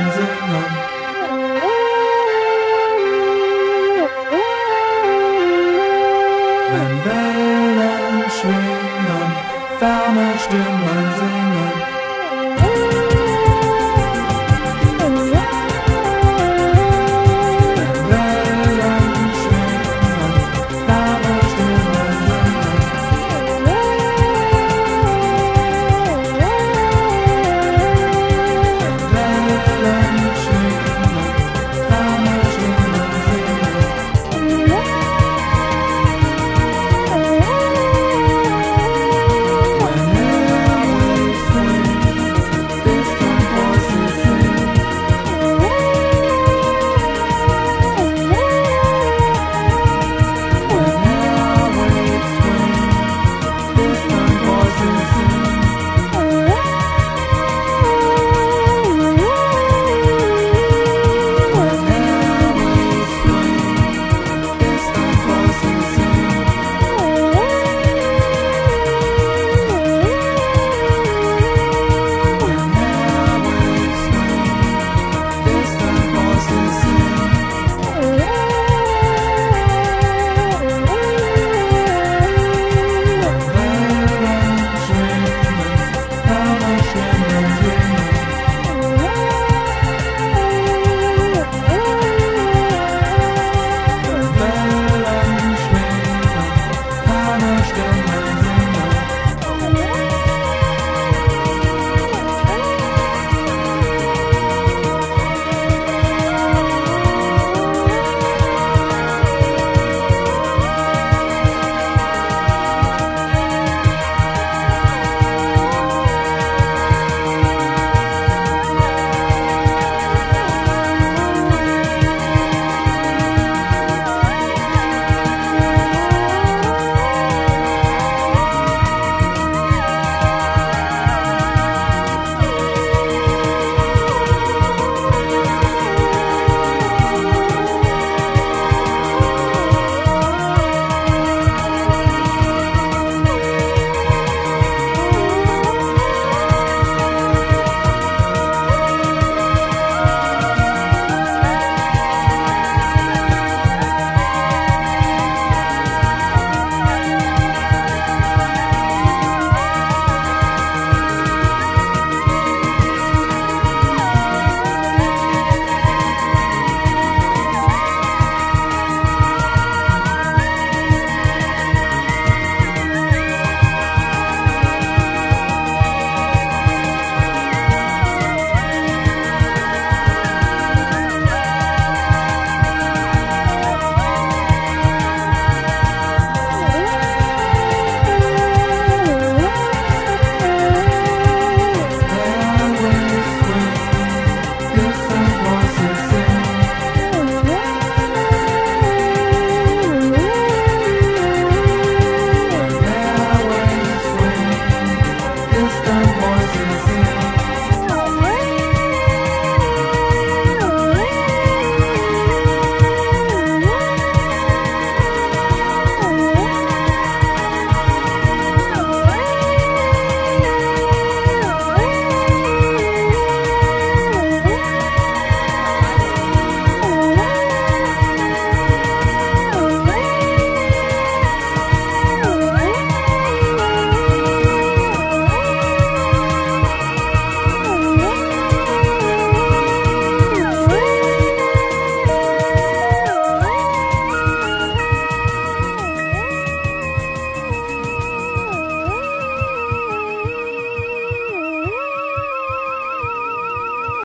Singern, Singern. Wenn Wellen schwingen, ferne Stimmen singen.